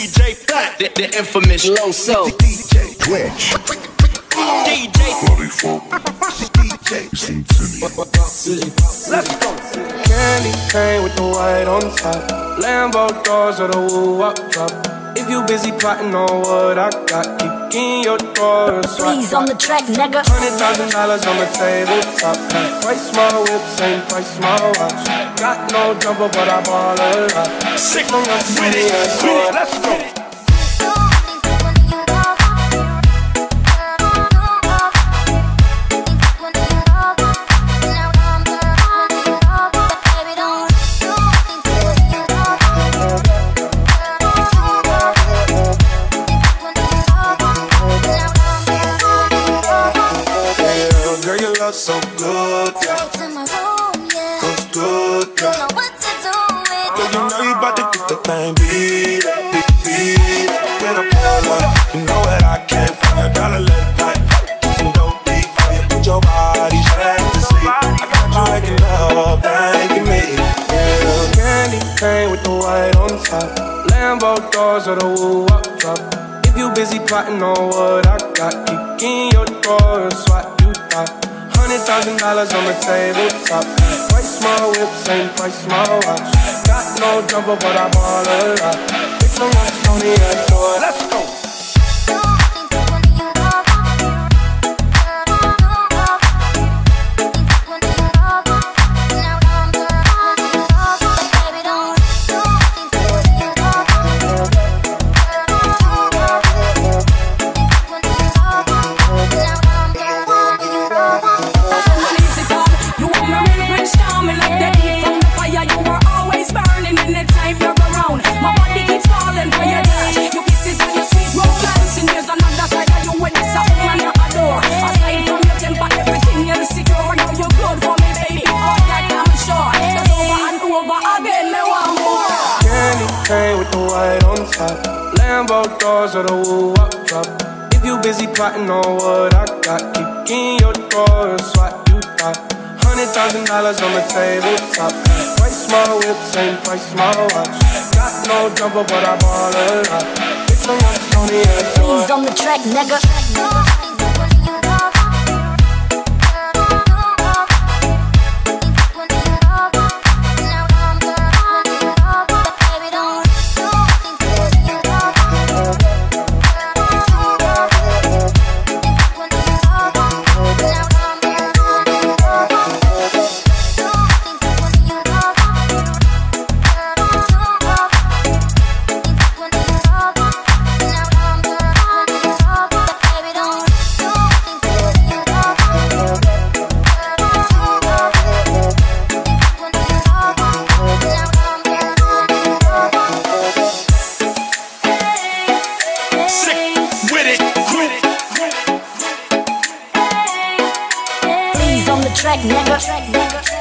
DJ Flat, the, the infamous Low So. DJ Twitch. DJ. Let's go. Candy cane with the white on top. Lambo doors or the woo up top. If you busy plotting on what I got, kick in door. Please on the track, nigga. Hundred thousand dollars on the tabletop. Price my whip, same price my watch. Uh. Got no jumper, but I ball a lot. Sick as with money and it, with it. Let's go. Yeah, girl, you look so good, yeah. Feels good, girl. Girl, you know you about to get the thing beat up, beat, beat up. When I pull up, you know that I can't find dope beat for you. Put your body to sleep. I got you up, thanking me. Yeah, candy cane with the white on top. Lambo doors or the woo up drop. If you busy plotting on what I got, kick in your door and swat you top. Hundred thousand dollars on the tabletop. Price my whip, same price my watch. Got no jumper, but I ball a lot. Bitch, I'm on Tony over again, me want more. Candy cane with the white on top. Lambo doors or the woo up drop. If you busy plotting on what I got, kick in your door and swat you top. Hundred thousand dollars on the tabletop. Price my whip, same price my watch. Got no jumper, but I ball a lot. Bitch, I'm on Tony and Please on the track, nigga. Track, nigga.